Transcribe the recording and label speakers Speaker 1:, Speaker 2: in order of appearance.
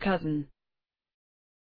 Speaker 1: cousin.